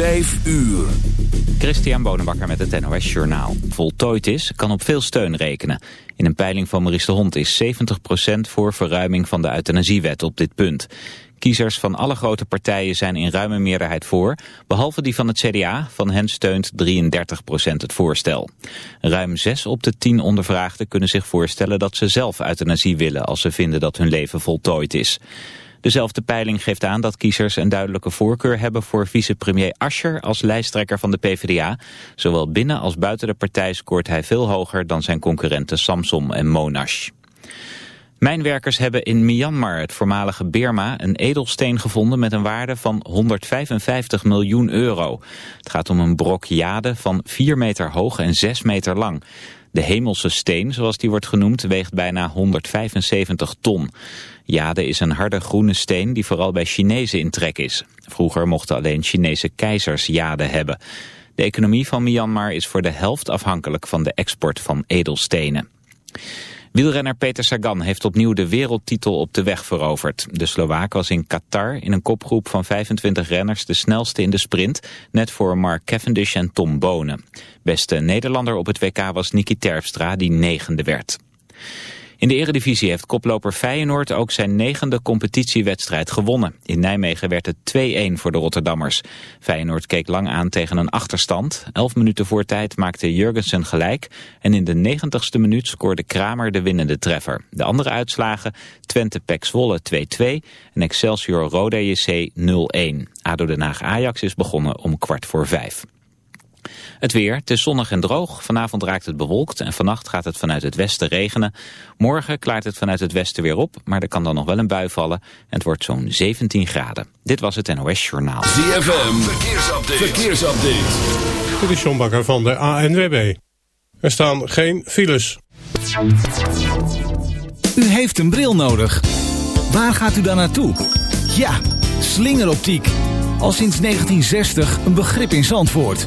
Vijf uur. Christian Bonenbakker met het NOS Journaal. Voltooid is, kan op veel steun rekenen. In een peiling van Maurice de Hond is 70% voor verruiming van de euthanasiewet op dit punt. Kiezers van alle grote partijen zijn in ruime meerderheid voor, behalve die van het CDA. Van hen steunt 33% het voorstel. Ruim 6 op de 10 ondervraagden kunnen zich voorstellen dat ze zelf euthanasie willen als ze vinden dat hun leven voltooid is. Dezelfde peiling geeft aan dat kiezers een duidelijke voorkeur hebben voor vicepremier Ascher als lijsttrekker van de PvdA. Zowel binnen als buiten de partij scoort hij veel hoger dan zijn concurrenten Samsom en Monash. Mijnwerkers hebben in Myanmar, het voormalige Birma, een edelsteen gevonden met een waarde van 155 miljoen euro. Het gaat om een brok jade van 4 meter hoog en 6 meter lang. De hemelse steen, zoals die wordt genoemd, weegt bijna 175 ton. Jade is een harde groene steen die vooral bij Chinezen in trek is. Vroeger mochten alleen Chinese keizers jade hebben. De economie van Myanmar is voor de helft afhankelijk van de export van edelstenen. Wielrenner Peter Sagan heeft opnieuw de wereldtitel op de weg veroverd. De Slovaak was in Qatar in een kopgroep van 25 renners de snelste in de sprint, net voor Mark Cavendish en Tom Bonen. Beste Nederlander op het WK was Niki Terpstra, die negende werd. In de eredivisie heeft koploper Feyenoord ook zijn negende competitiewedstrijd gewonnen. In Nijmegen werd het 2-1 voor de Rotterdammers. Feyenoord keek lang aan tegen een achterstand. Elf minuten voor tijd maakte Jurgensen gelijk. En in de negentigste minuut scoorde Kramer de winnende treffer. De andere uitslagen Twente Pek Zwolle 2-2 en Excelsior Roda JC 0-1. ADO Den Haag Ajax is begonnen om kwart voor vijf. Het weer, het is zonnig en droog. Vanavond raakt het bewolkt en vannacht gaat het vanuit het westen regenen. Morgen klaart het vanuit het westen weer op, maar er kan dan nog wel een bui vallen. En het wordt zo'n 17 graden. Dit was het NOS Journaal. ZFM, verkeersupdate. verkeersupdate. Dit is John Bakker van de ANWB. Er staan geen files. U heeft een bril nodig. Waar gaat u dan naartoe? Ja, slingeroptiek. Al sinds 1960 een begrip in Zandvoort.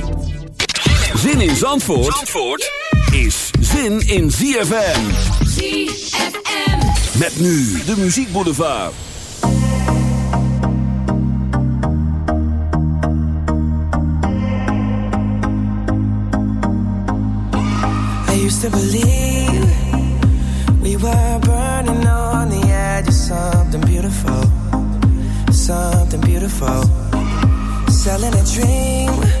Zin in Zandvoort, Zandvoort is zin in ZFM. ZFM. Met nu de Muziek Boulevard. I used to believe we were burning on the edge of something beautiful, something beautiful. Selling a dream,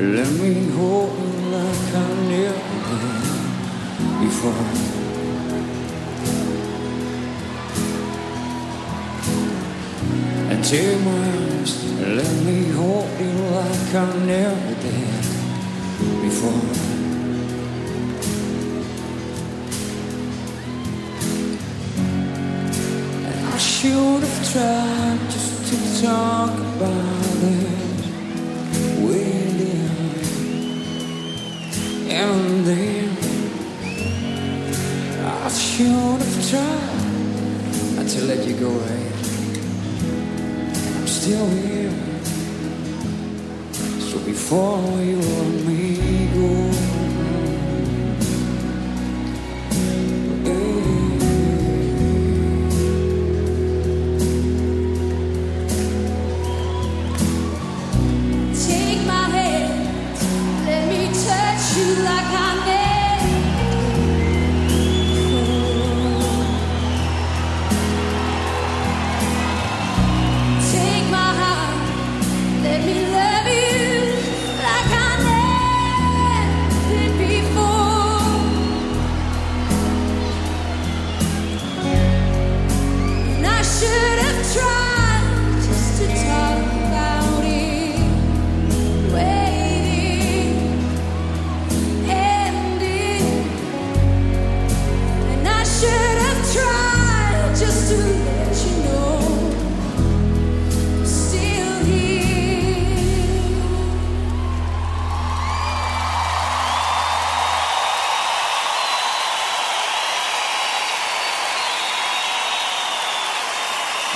Lad min håler komme ned. I form Til mig, lad min håler komme ned. just to talk about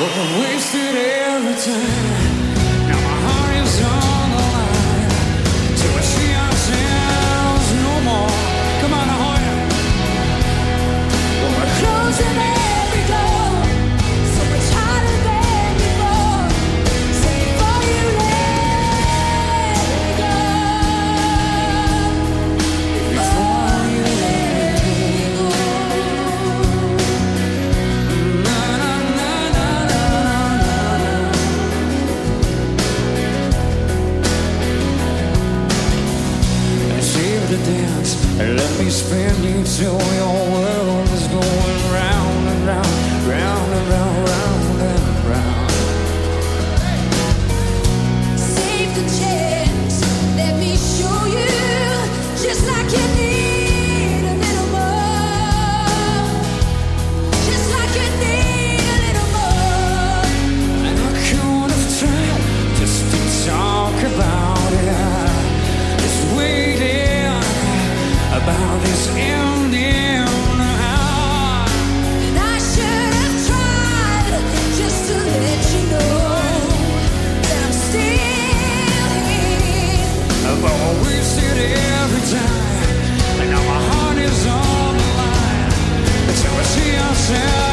Wasted every time. to your yourself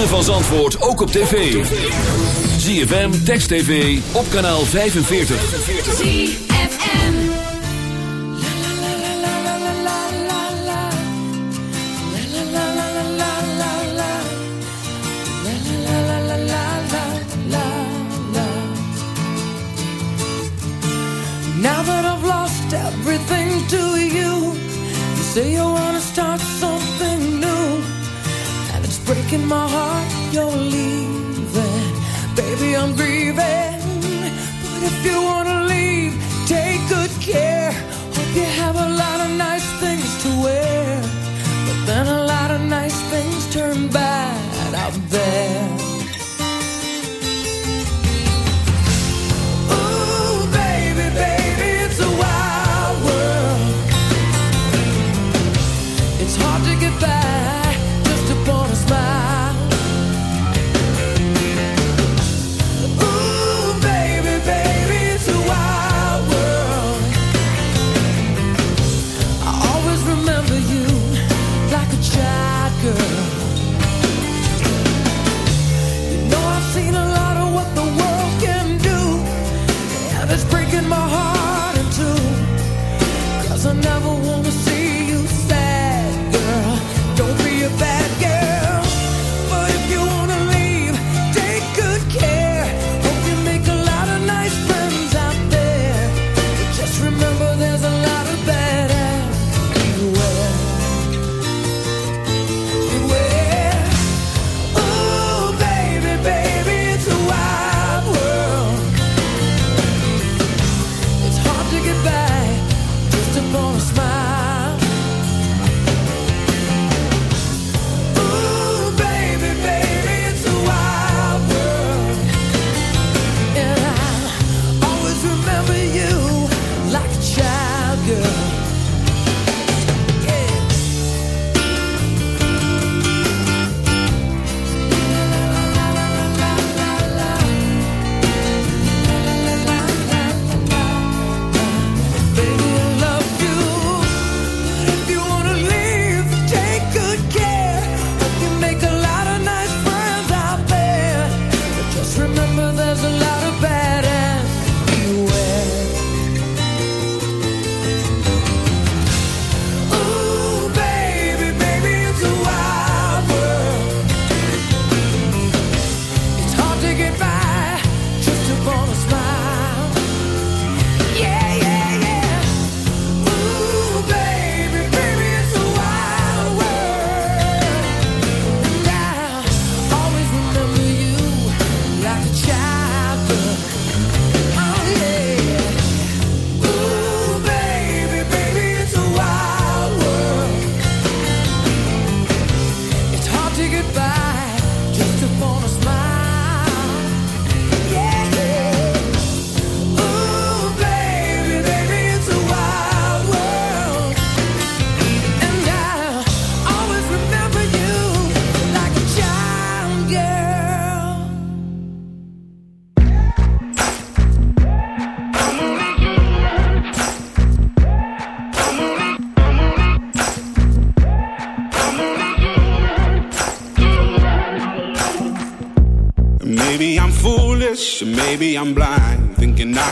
ritme van Zandvoort ook op tv. ZFM, Text TV, op kanaal 45. ZFM Now that I've lost everything to you You say you wanna start something I'm grieving. But if you want Ja.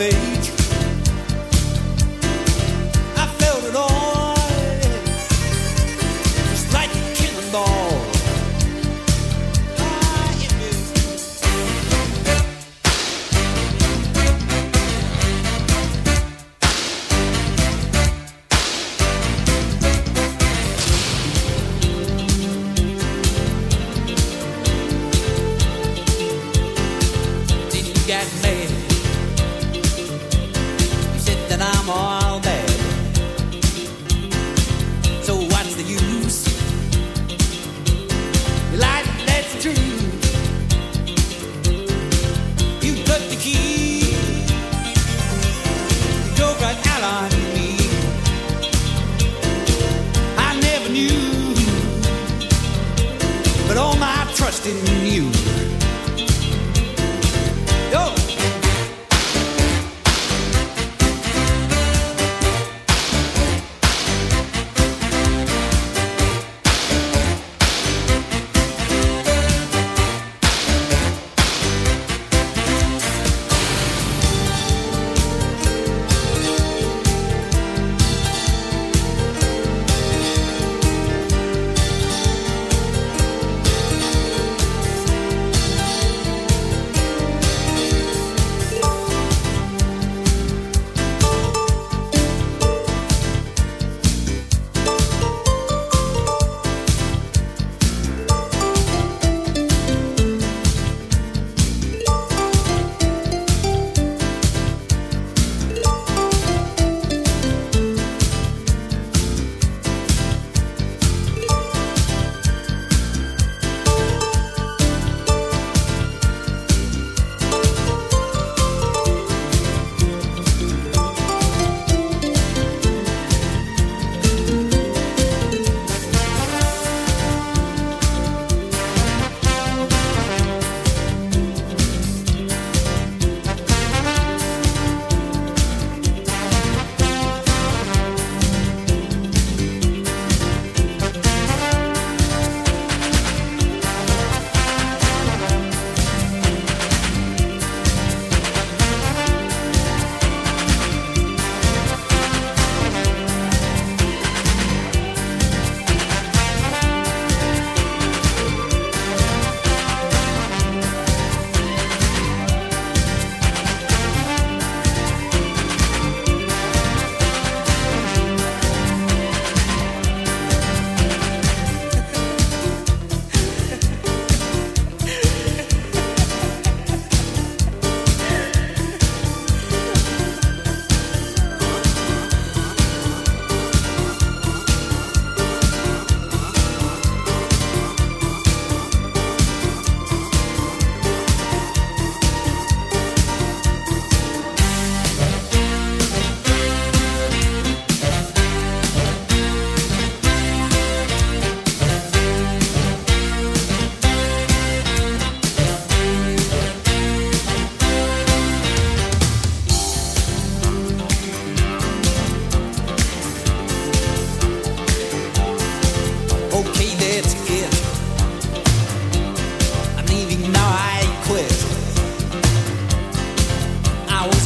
of?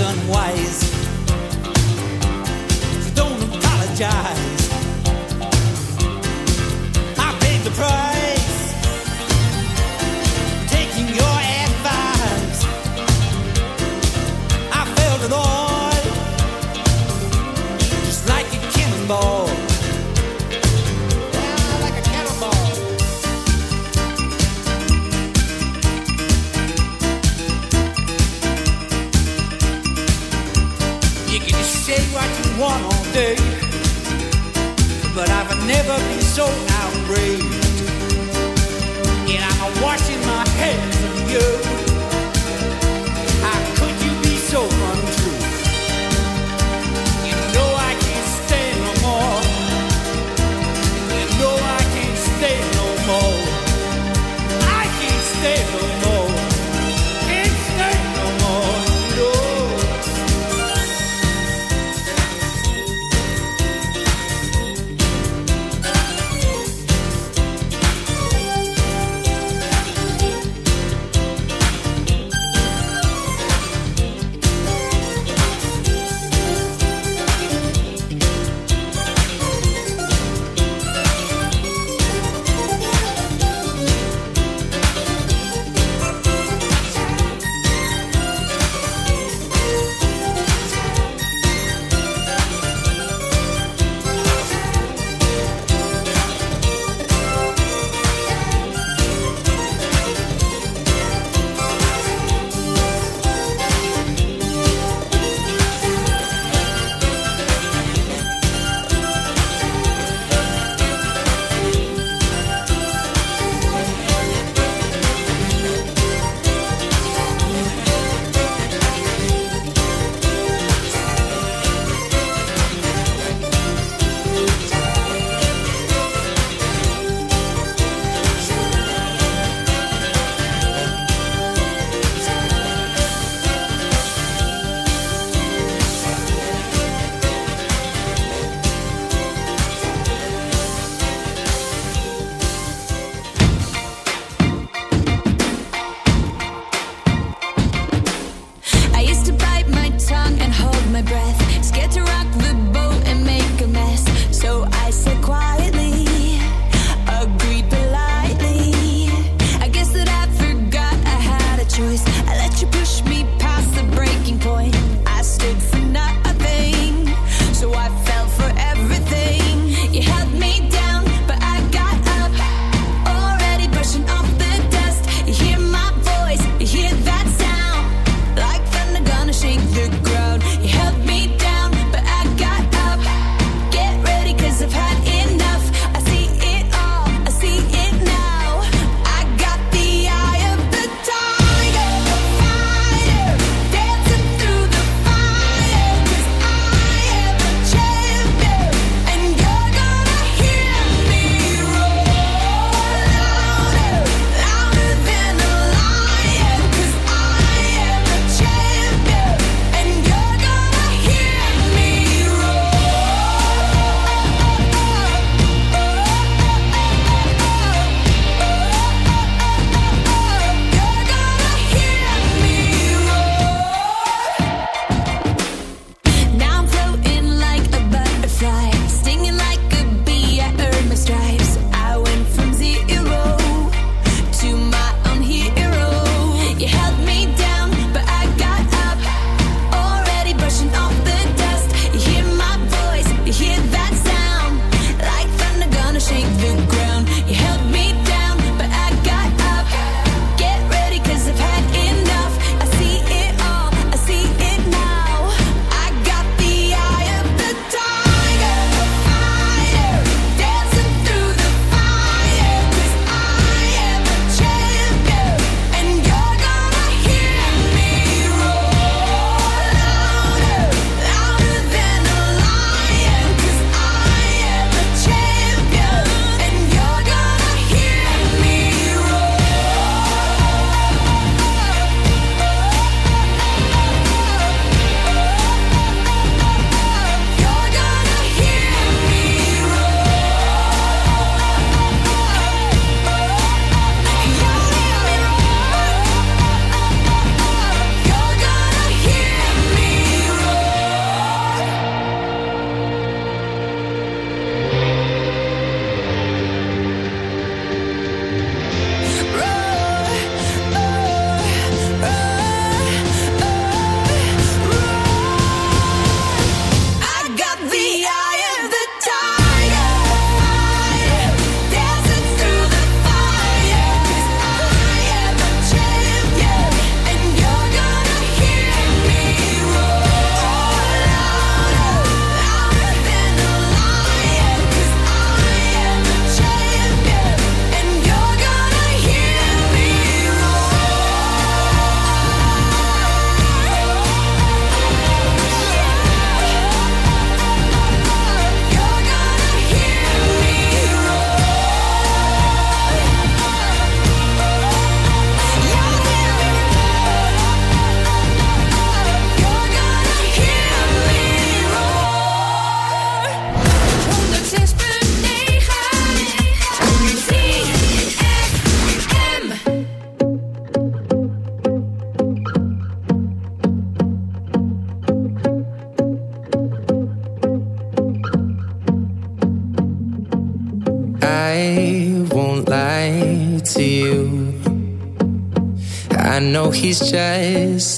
Unwise. So don't apologize.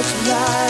much life.